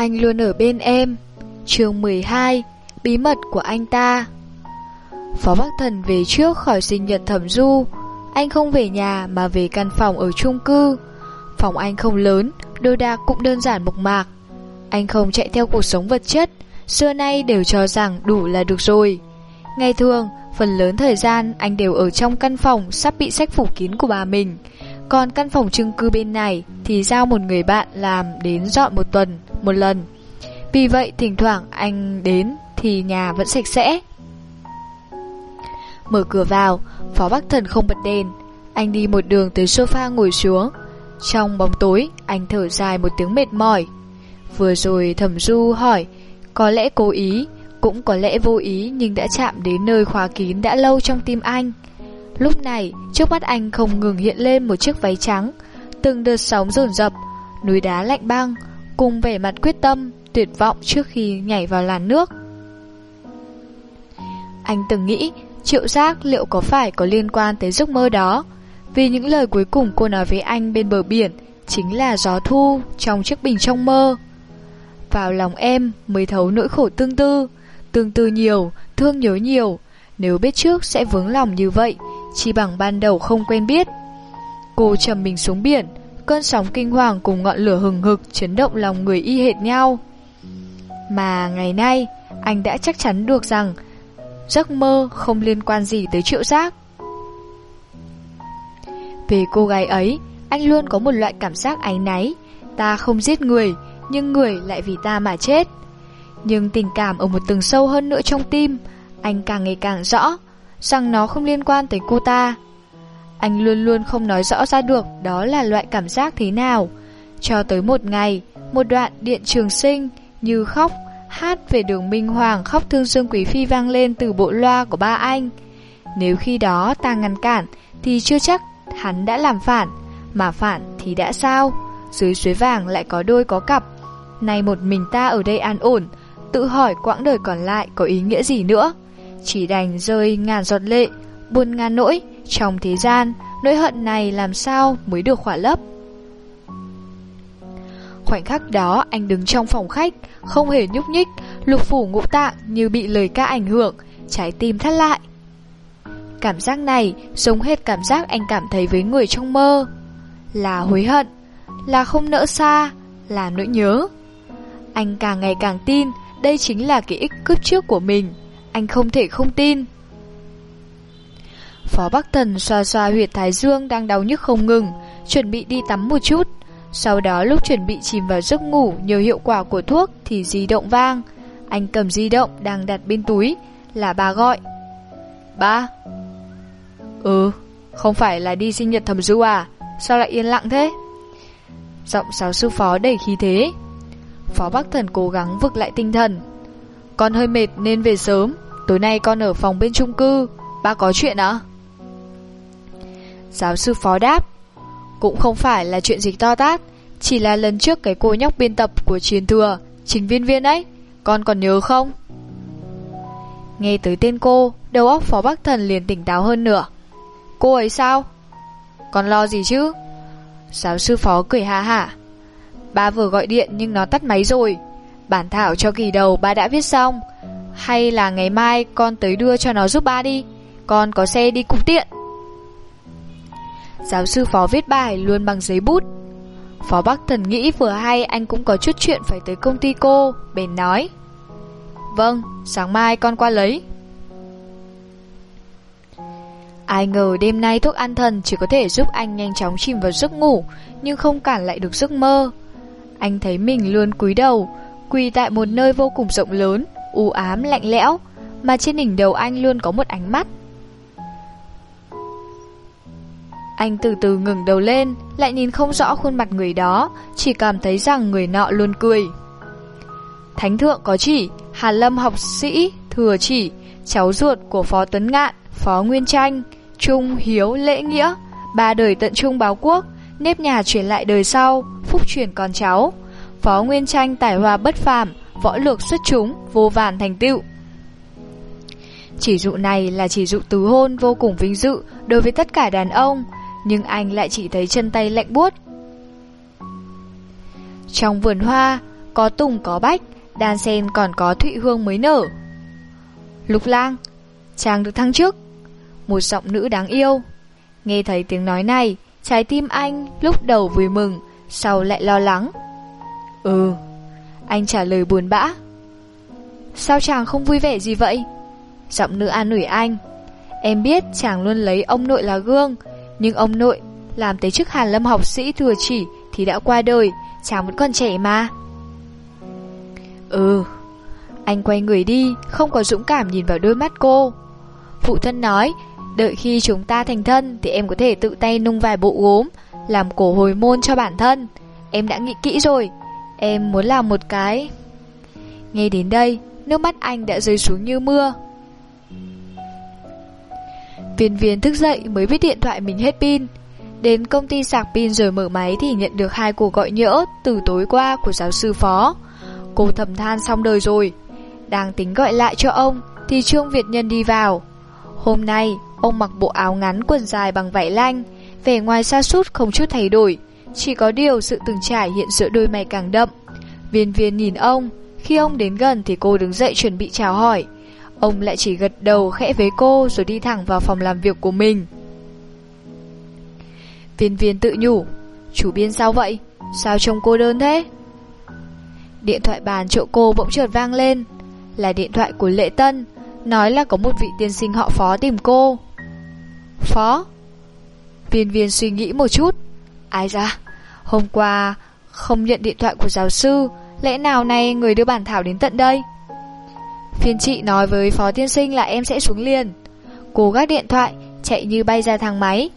Anh luôn ở bên em. Chương 12 Bí mật của anh ta. Phó Bắc Thần về trước khỏi sinh nhật thẩm du. Anh không về nhà mà về căn phòng ở chung cư. Phòng anh không lớn Đồ đạc cũng đơn giản mộc mạc. Anh không chạy theo cuộc sống vật chất, Xưa nay đều cho rằng đủ là được rồi. Ngày thường, Phần lớn thời gian anh đều ở trong căn phòng Sắp bị sách phủ kín của bà mình. Còn căn phòng chung cư bên này Thì giao một người bạn làm đến dọn một tuần. Một lần. Vì vậy, thỉnh thoảng anh đến Thì nhà vẫn sạch sẽ. Mở cửa vào, Phó Bắc Thần không bật đèn. Anh đi một đường tới sofa ngồi xuống. Trong bóng tối, Anh thở dài một tiếng mệt mỏi. Vừa rồi thẩm du hỏi, Có lẽ cố ý, Cũng có lẽ vô ý Nhưng đã chạm đến nơi khóa kín đã lâu trong tim anh. Lúc này, Trước mắt anh không ngừng hiện lên một chiếc váy trắng, Từng đợt sóng dồn dập, Núi đá lạnh băng Cùng vẻ mặt quyết tâm Tuyệt vọng trước khi nhảy vào làn nước. Anh từng nghĩ Triệu giác liệu có phải có liên quan tới giấc mơ đó? Vì những lời cuối cùng cô nói với anh bên bờ biển Chính là gió thu trong chiếc bình trong mơ. Vào lòng em mới thấu nỗi khổ tương tư Tương tư nhiều, thương nhớ nhiều. Nếu biết trước sẽ vướng lòng như vậy Chỉ bằng ban đầu không quen biết. Cô trầm mình xuống biển Cơn sóng kinh hoàng cùng ngọn lửa hừng hực Chấn động lòng người y hệt nhau. Mà ngày nay, Anh đã chắc chắn được rằng Giấc mơ không liên quan gì tới triệu giác. Về cô gái ấy, Anh luôn có một loại cảm giác áy náy. Ta không giết người, Nhưng người lại vì ta mà chết. Nhưng tình cảm ở một tầng sâu hơn nữa trong tim, Anh càng ngày càng rõ Rằng nó không liên quan tới cô ta. Anh luôn luôn không nói rõ ra được Đó là loại cảm giác thế nào Cho tới một ngày Một đoạn điện trường sinh Như khóc Hát về đường Minh Hoàng khóc thương Dương Quý Phi vang lên từ bộ loa của ba anh. Nếu khi đó ta ngăn cản thì chưa chắc hắn đã làm phản, mà phản thì đã sao? Dưới suối vàng lại có đôi có cặp. Nay một mình ta ở đây an ổn, tự hỏi quãng đời còn lại có ý nghĩa gì nữa. Chỉ đành rơi ngàn giọt lệ, buồn ngàn nỗi, trong thế gian, nỗi hận này làm sao mới được khỏa lấp. Khoảnh khắc đó anh đứng trong phòng khách Không hề nhúc nhích Lục phủ ngũ tạng như bị lời ca ảnh hưởng Trái tim thắt lại. Cảm giác này giống hết cảm giác anh cảm thấy với người trong mơ. Là hối hận Là không nỡ xa Là nỗi nhớ. Anh càng ngày càng tin Đây chính là ký ức cướp trước của mình Anh không thể không tin. Phó Bắc Thần xoa xoa huyệt thái dương đang đau nhức không ngừng Chuẩn bị đi tắm một chút sau đó lúc chuẩn bị chìm vào giấc ngủ nhờ hiệu quả của thuốc thì di động vang. Anh cầm di động đang đặt bên túi, là bà gọi. Ba? Ừ, không phải là đi sinh nhật thầm du à? Sao lại yên lặng thế? Giọng giáo sư phó đầy khí thế. Phó Bắc Thần cố gắng vực lại tinh thần. Con hơi mệt nên về sớm, tối nay con ở phòng bên chung cư, ba có chuyện ạ? Giáo sư phó đáp. Cũng không phải là chuyện gì to tát, Chỉ là lần trước cái cô nhóc biên tập của truyền thừa, Trình viên viên ấy, Con còn nhớ không? Nghe tới tên cô, Đầu óc phó bắc thần liền tỉnh táo hơn nữa Cô ấy sao? Còn lo gì chứ? Giáo sư phó cười ha hả. Ba vừa gọi điện nhưng nó tắt máy rồi. Bản thảo cho kỳ đầu ba đã viết xong. Hay là ngày mai con tới đưa cho nó giúp ba đi. Con có xe đi cũng tiện Giáo sư phó viết bài luôn bằng giấy bút. Phó Bắc Thần nghĩ vừa hay anh cũng có chút chuyện phải tới công ty cô Bền nói. Vâng, sáng mai con qua lấy. Ai ngờ đêm nay thuốc an thần chỉ có thể giúp anh nhanh chóng chìm vào giấc ngủ Nhưng không cản lại được giấc mơ. Anh thấy mình luôn cúi đầu Quỳ tại một nơi vô cùng rộng lớn u ám lạnh lẽo Mà trên đỉnh đầu anh luôn có một ánh mắt. Anh từ từ ngừng đầu lên, lại nhìn không rõ khuôn mặt người đó, chỉ cảm thấy rằng người nọ luôn cười. Thánh thượng có chỉ, Hà Lâm học sĩ, thừa chỉ, cháu ruột của Phó Tuấn Ngạn, Phó Nguyên Tranh, Trung, Hiếu, Lễ Nghĩa, ba đời tận trung báo quốc, nếp nhà chuyển lại đời sau, phúc chuyển con cháu. Phó Nguyên Tranh tài hoa bất phàm, võ lược xuất chúng, vô vàn thành tựu. Chỉ dụ này là chỉ dụ tứ hôn vô cùng vinh dự đối với tất cả đàn ông, nhưng anh lại chỉ thấy chân tay lạnh buốt. Trong vườn hoa, có tùng có bách, đan sen còn có thụy hương mới nở. Lục lang, chàng được thăng chức. Một giọng nữ đáng yêu. Nghe thấy tiếng nói này, trái tim anh lúc đầu vui mừng, sau lại lo lắng. Ừ, anh trả lời buồn bã. Sao chàng không vui vẻ gì vậy? Giọng nữ an ủi anh. Em biết chàng luôn lấy ông nội là gương, nhưng ông nội làm tới chức Hàn Lâm học sĩ thừa chỉ thì đã qua đời, chàng vẫn còn trẻ mà. Ừ, anh quay người đi, không có dũng cảm nhìn vào đôi mắt cô. Phụ thân nói, đợi khi chúng ta thành thân thì em có thể tự tay nung vài bộ gốm, làm cổ hồi môn cho bản thân. Em đã nghĩ kỹ rồi, em muốn làm một cái... Nghe đến đây, nước mắt anh đã rơi xuống như mưa. Viên viên thức dậy mới biết điện thoại mình hết pin. Đến công ty sạc pin rồi mở máy thì nhận được hai cuộc gọi nhỡ từ tối qua của giáo sư phó. Cô thầm than xong đời rồi. Đang tính gọi lại cho ông thì Trương Việt Nhân đi vào. Hôm nay, ông mặc bộ áo ngắn quần dài bằng vải lanh, vẻ ngoài xa sút không chút thay đổi. Chỉ có điều sự từng trải hiện giữa đôi mày càng đậm. Viên viên nhìn ông, khi ông đến gần thì cô đứng dậy chuẩn bị chào hỏi. Ông lại chỉ gật đầu khẽ với cô rồi đi thẳng vào phòng làm việc của mình. Viên viên tự nhủ, chủ biên sao vậy? Sao trông cô đơn thế? Điện thoại bàn chỗ cô bỗng chợt vang lên, là điện thoại của Lệ Tân, nói là có một vị tiên sinh họ phó tìm cô. Phó? Viên viên suy nghĩ một chút. Ai ra? Hôm qua không nhận điện thoại của giáo sư, lẽ nào nay người đưa bản thảo đến tận đây? Phiên chị nói với phó tiên sinh là em sẽ xuống liền. Cô gác điện thoại, chạy như bay ra thang máy.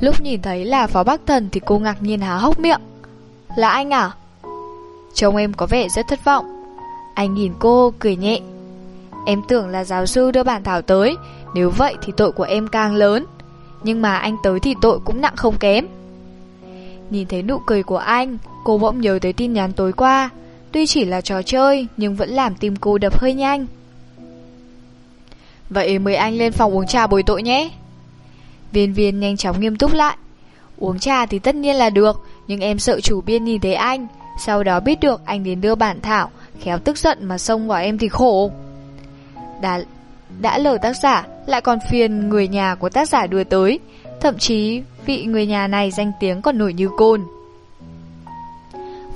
Lúc nhìn thấy là phó Bắc Thần thì cô ngạc nhiên há hốc miệng. Là anh à? Trông em có vẻ rất thất vọng. Anh nhìn cô, cười nhẹ. Em tưởng là giáo sư đưa bản thảo tới, nếu vậy thì tội của em càng lớn. Nhưng mà anh tới thì tội cũng nặng không kém. Nhìn thấy nụ cười của anh, cô bỗng nhớ tới tin nhắn tối qua. Tuy chỉ là trò chơi, nhưng vẫn làm tim cô đập hơi nhanh. Vậy mời anh lên phòng uống trà bồi tội nhé. Viên viên nhanh chóng nghiêm túc lại. Uống trà thì tất nhiên là được, nhưng em sợ chủ biên nhìn thấy anh. Sau đó biết được anh đến đưa bản thảo, khéo tức giận mà xông vào em thì khổ. Đã, đã lờ tác giả, lại còn phiền người nhà của tác giả đưa tới. Thậm chí vị người nhà này danh tiếng còn nổi như côn.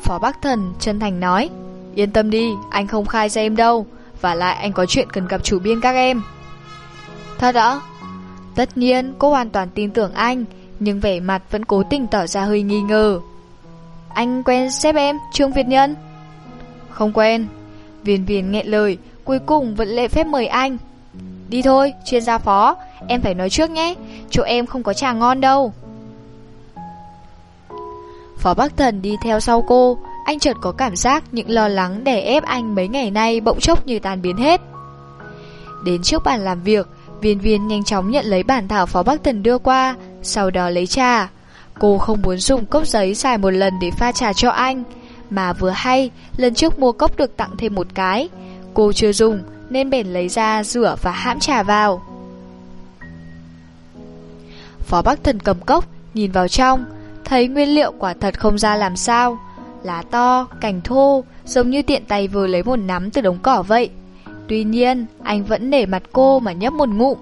Phó Bắc Thần chân thành nói Yên tâm đi, anh không khai ra em đâu Và lại anh có chuyện cần gặp chủ biên các em. Thật ạ Tất nhiên cô hoàn toàn tin tưởng anh Nhưng vẻ mặt vẫn cố tình tỏ ra hơi nghi ngờ. Anh quen sếp em, Trương Việt Nhân? Không quen. Viên viên nghẹn lời Cuối cùng vẫn lệ phép mời anh. Đi thôi, chuyên gia phó Em phải nói trước nhé Chỗ em không có trà ngon đâu. Phó Bắc Thần đi theo sau cô, anh chợt có cảm giác những lo lắng đè ép anh mấy ngày nay bỗng chốc như tan biến hết. Đến trước bàn làm việc, viên viên nhanh chóng nhận lấy bản thảo Phó Bắc Thần đưa qua, sau đó lấy trà. Cô không muốn dùng cốc giấy xài một lần để pha trà cho anh, mà vừa hay, lần trước mua cốc được tặng thêm một cái. Cô chưa dùng, nên bèn lấy ra rửa và hãm trà vào. Phó Bắc Thần cầm cốc, nhìn vào trong, Thấy nguyên liệu quả thật không ra làm sao. Lá to, cành thô Giống như tiện tay vừa lấy một nắm từ đống cỏ vậy. Tuy nhiên Anh vẫn để mặt cô mà nhấp một ngụm.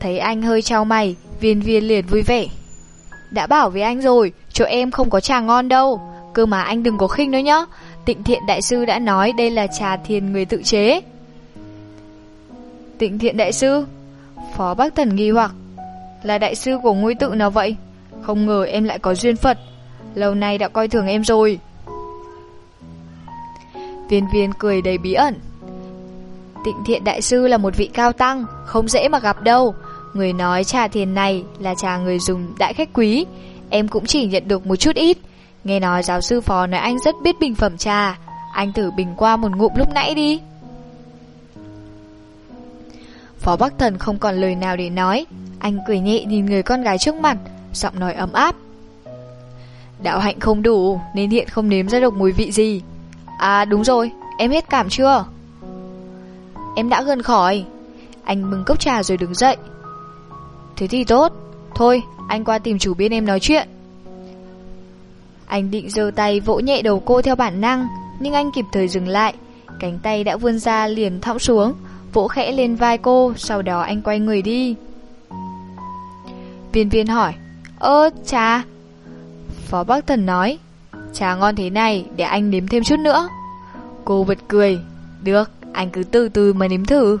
Thấy anh hơi trao mày Viên viên liền vui vẻ. Đã bảo với anh rồi Chỗ em không có trà ngon đâu. Cơ mà anh đừng có khinh nữa nhá. Tịnh thiện đại sư đã nói đây là trà thiền người tự chế. Tịnh thiện đại sư Phó bác Thần nghi hoặc là đại sư của ngôi tự nào vậy? Không ngờ em lại có duyên Phật Lâu nay đã coi thường em rồi. Viên viên cười đầy bí ẩn. Tịnh thiện đại sư là một vị cao tăng, Không dễ mà gặp đâu. Người nói trà thiền này là trà người dùng đại khách quý. Em cũng chỉ nhận được một chút ít. Nghe nói giáo sư phó nói anh rất biết bình phẩm trà. Anh thử bình qua một ngụm lúc nãy đi. Phó Bắc Thần không còn lời nào để nói. Anh cười nhẹ nhìn người con gái trước mặt Giọng nói ấm áp. Đạo hạnh không đủ Nên hiện không nếm ra được mùi vị gì. À đúng rồi Em hết cảm chưa? Em đã gần khỏi. Anh mừng cốc trà rồi đứng dậy. Thế thì tốt. Thôi anh qua tìm chủ biên em nói chuyện. Anh định giơ tay vỗ nhẹ đầu cô theo bản năng, nhưng anh kịp thời dừng lại. Cánh tay đã vươn ra liền thõng xuống, vỗ khẽ lên vai cô, sau đó anh quay người đi. Viên viên hỏi, ơ, trà. Phó Bắc Thần nói, trà ngon thế này, để anh nếm thêm chút nữa. Cô bật cười, được, anh cứ từ từ mà nếm thử.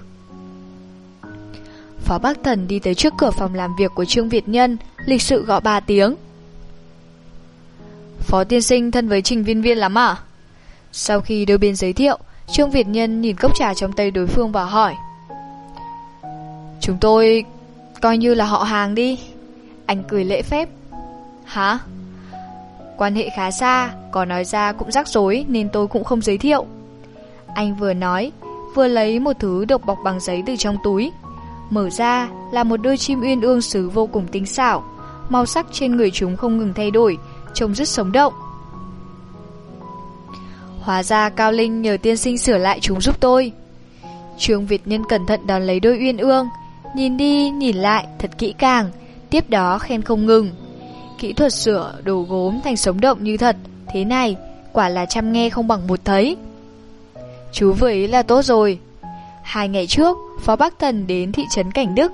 Phó Bắc Thần đi tới trước cửa phòng làm việc của Trương Việt Nhân, lịch sự gõ ba tiếng. Phó tiên sinh thân với Trình Viên Viên lắm à? Sau khi đôi bên giới thiệu, Trương Việt Nhân nhìn cốc trà trong tay đối phương và hỏi. Chúng tôi coi như là họ hàng đi. Anh cười lễ phép. Hả? Quan hệ khá xa, có nói ra cũng rắc rối nên tôi cũng không giới thiệu. Anh vừa nói, vừa lấy một thứ được bọc bằng giấy từ trong túi. Mở ra là một đôi chim uyên ương sứ vô cùng tinh xảo, màu sắc trên người chúng không ngừng thay đổi, trông rất sống động. Hóa ra Cao Linh nhờ tiên sinh sửa lại chúng giúp tôi. Trương Việt Nhân cẩn thận đón lấy đôi uyên ương, nhìn đi nhìn lại thật kỹ càng, tiếp đó khen không ngừng. Kỹ thuật sửa đồ gốm thành sống động như thật, thế này quả là chăm nghe không bằng một thấy. Chú vừa ý là tốt rồi. Hai ngày trước, Phó Bắc Thần đến thị trấn Cảnh Đức.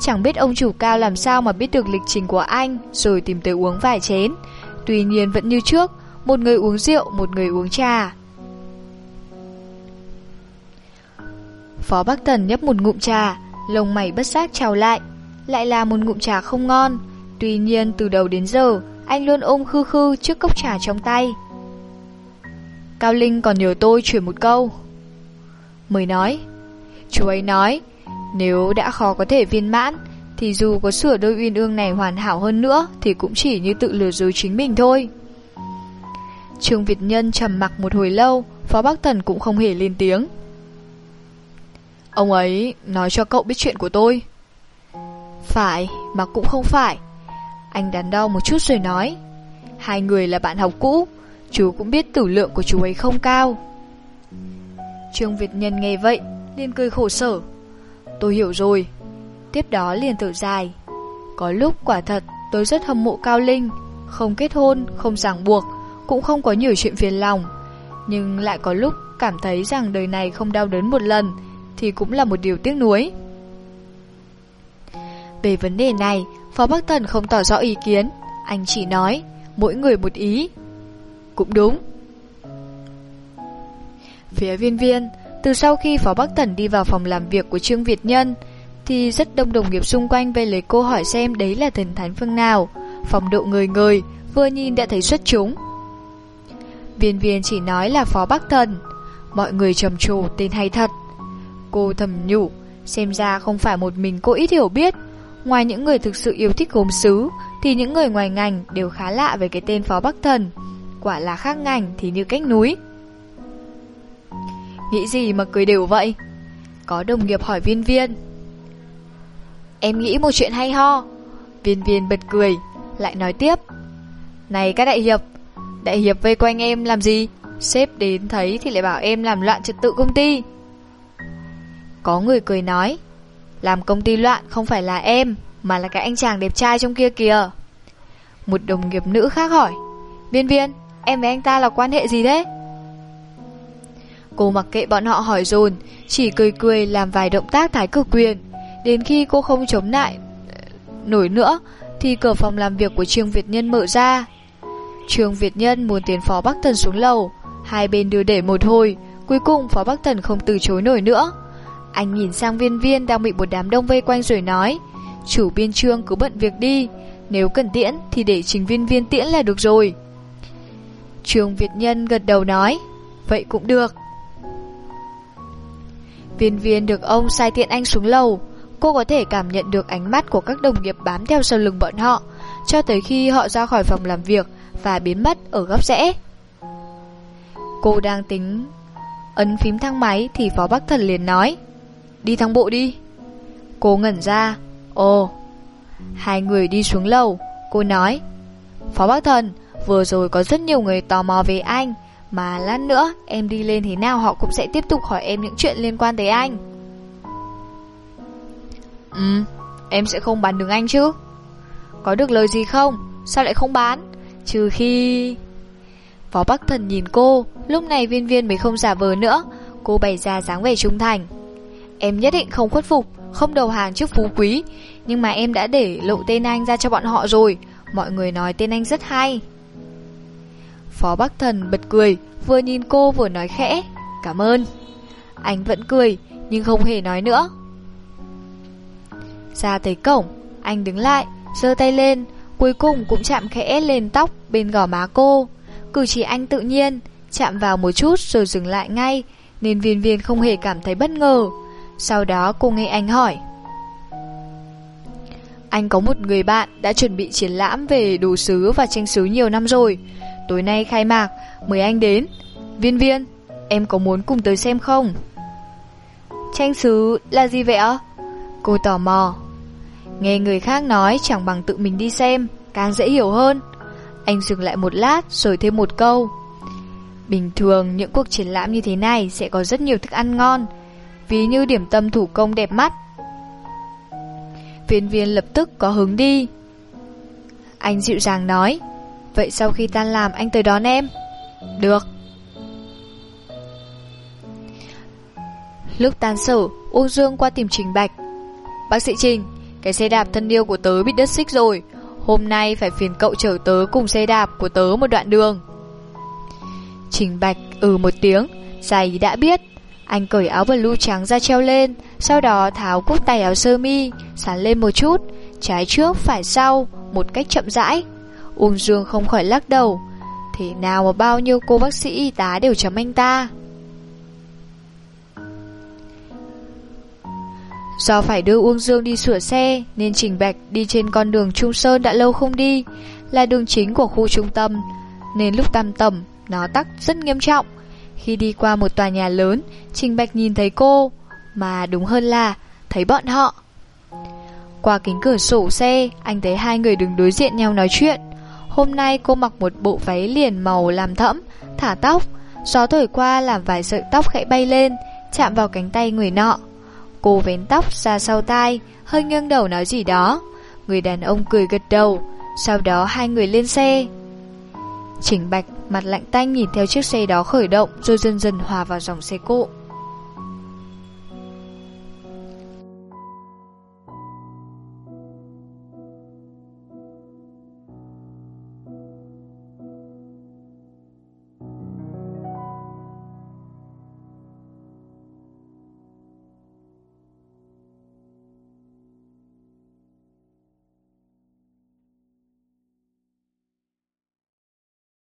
Chẳng biết ông chủ cao làm sao mà biết được lịch trình của anh rồi tìm tới uống vài chén. Tuy nhiên vẫn như trước, một người uống rượu, một người uống trà. Phó Bắc tần nhấp một ngụm trà, lông mày bất giác trào lại. Lại là một ngụm trà không ngon. Tuy nhiên từ đầu đến giờ, anh luôn ôm khư khư trước cốc trà trong tay. Cao Linh còn nhờ tôi chuyển một câu. Mới nói, chú ấy nói, nếu đã khó có thể viên mãn, thì dù có sửa đôi uyên ương này hoàn hảo hơn nữa thì cũng chỉ như tự lừa dối chính mình thôi. Trương Việt Nhân trầm mặc một hồi lâu, Phó Bắc Thần cũng không hề lên tiếng. Ông ấy nói cho cậu biết chuyện của tôi. Phải, mà cũng không phải. Anh đắn đo một chút rồi nói. Hai người là bạn học cũ, chú cũng biết tử lượng của chú ấy không cao. Trương Việt Nhân nghe vậy, liền cười khổ sở. Tôi hiểu rồi. Tiếp đó liền thở dài. Có lúc quả thật tôi rất hâm mộ Cao Linh, không kết hôn, không ràng buộc, cũng không có nhiều chuyện phiền lòng. Nhưng lại có lúc cảm thấy rằng đời này không đau đớn một lần thì cũng là một điều tiếc nuối. Về vấn đề này, Phó Bắc Thần không tỏ rõ ý kiến, anh chỉ nói, mỗi người một ý. Cũng đúng. Phía viên viên, từ sau khi Phó Bắc Thần đi vào phòng làm việc của Trương Việt Nhân, thì rất đông đồng nghiệp xung quanh về lấy cô hỏi xem đấy là thần thánh phương nào. Phòng độ người người, vừa nhìn đã thấy xuất chúng. Viên viên chỉ nói là Phó Bắc Thần, mọi người trầm trồ tên hay thật. Cô thầm nhủ, xem ra không phải một mình cô ít hiểu biết. Ngoài những người thực sự yêu thích gốm xứ, thì những người ngoài ngành đều khá lạ về cái tên Phó Bắc Thần. Quả là khác ngành thì như cách núi. Nghĩ gì mà cười đều vậy? Có đồng nghiệp hỏi viên viên. Em nghĩ một chuyện hay ho. Viên viên bật cười, lại nói tiếp. Này các đại hiệp, đại hiệp vây quanh em làm gì? Sếp đến thấy thì lại bảo em làm loạn trật tự công ty. Có người cười nói, làm công ty loạn không phải là em, mà là cái anh chàng đẹp trai trong kia kìa. Một đồng nghiệp nữ khác hỏi, viên viên, em với anh ta là quan hệ gì thế? Cô mặc kệ bọn họ hỏi dồn Chỉ cười cười làm vài động tác thái cực quyền Đến khi cô không chống lại ờ, Nổi nữa Thì cửa phòng làm việc của Trương Việt Nhân mở ra Trương Việt Nhân muốn tiến Phó Bắc Thần xuống lầu. Hai bên đưa để một hồi, Cuối cùng Phó Bắc Thần không từ chối nổi nữa. Anh nhìn sang viên viên Đang bị một đám đông vây quanh rồi nói, Chủ biên trương cứ bận việc đi, Nếu cần tiễn thì để trình viên viên tiễn là được rồi. Trương Việt Nhân gật đầu nói, Vậy cũng được. Viên viên được ông sai tiện anh xuống lầu. Cô có thể cảm nhận được ánh mắt của các đồng nghiệp bám theo sau lưng bọn họ, Cho tới khi họ ra khỏi phòng làm việc và biến mất ở góc rẽ. Cô đang tính Ấn phím thang máy Thì Phó Bắc Thần liền nói, Đi thang bộ đi. Cô ngẩn ra, Ồ. Hai người đi xuống lầu, Cô nói, Phó Bắc Thần, Vừa rồi có rất nhiều người tò mò về anh, mà lát nữa em đi lên thế nào họ cũng sẽ tiếp tục hỏi em những chuyện liên quan tới anh. Ừ Em sẽ không bán đứng anh chứ? Có được lời gì không? Sao lại không bán? Trừ khi... Phó Bắc Thần nhìn cô, lúc này viên viên mới không giả vờ nữa, cô bày ra dáng vẻ trung thành. Em nhất định không khuất phục, không đầu hàng trước phú quý, nhưng mà em đã để lộ tên anh ra cho bọn họ rồi, mọi người nói tên anh rất hay. Phó Bắc Thần bật cười, vừa nhìn cô vừa nói khẽ, cảm ơn. Anh vẫn cười, nhưng không hề nói nữa. Ra tới cổng, anh đứng lại, giơ tay lên, cuối cùng cũng chạm khẽ lên tóc bên gò má cô. Cử chỉ anh tự nhiên, chạm vào một chút rồi dừng lại ngay, nên viên viên không hề cảm thấy bất ngờ. Sau đó cô nghe anh hỏi. Anh có một người bạn đã chuẩn bị triển lãm về đồ sứ và tranh sứ nhiều năm rồi. Tối nay khai mạc, mời anh đến. Viên viên, em có muốn cùng tới xem không? Tranh sứ là gì vậy ạ? Cô tò mò. Nghe người khác nói chẳng bằng tự mình đi xem, càng dễ hiểu hơn. Anh dừng lại một lát rồi thêm một câu. Bình thường những cuộc triển lãm như thế này sẽ có rất nhiều thức ăn ngon, ví như điểm tâm thủ công đẹp mắt. Viên viên lập tức có hứng đi. Anh dịu dàng nói, vậy sau khi tan làm anh tới đón em. Được. Lúc tan sở, Uông Dương qua tìm Trình Bạch. Bác sĩ Trình, cái xe đạp thân yêu của tớ bị đứt xích rồi. Hôm nay phải phiền cậu chở tớ cùng xe đạp của tớ một đoạn đường. Trình Bạch ừ một tiếng, giày đã biết. Anh cởi áo blue trắng ra treo lên, sau đó tháo cúc tay áo sơ mi, Sán lên một chút, trái trước phải sau, một cách chậm rãi. Uông Dương không khỏi lắc đầu. Thế nào mà bao nhiêu cô bác sĩ y tá đều chấm anh ta? Do phải đưa Uông Dương đi sửa xe nên Trình Bạch đi trên con đường Trung Sơn đã lâu không đi, là đường chính của khu trung tâm, nên lúc tam tầm nó tắc rất nghiêm trọng. Khi đi qua một tòa nhà lớn, Trình Bạch nhìn thấy cô, mà đúng hơn là thấy bọn họ. Qua kính cửa sổ xe, anh thấy hai người đứng đối diện nhau nói chuyện. Hôm nay cô mặc một bộ váy liền màu làm thẫm, thả tóc, gió thổi qua làm vài sợi tóc khẽ bay lên, chạm vào cánh tay người nọ. Cô vén tóc ra sau tai, hơi nghiêng đầu nói gì đó. Người đàn ông cười gật đầu, sau đó hai người lên xe. Trình Bạch mặt lạnh tanh nhìn theo chiếc xe đó khởi động rồi dần dần hòa vào dòng xe cộ.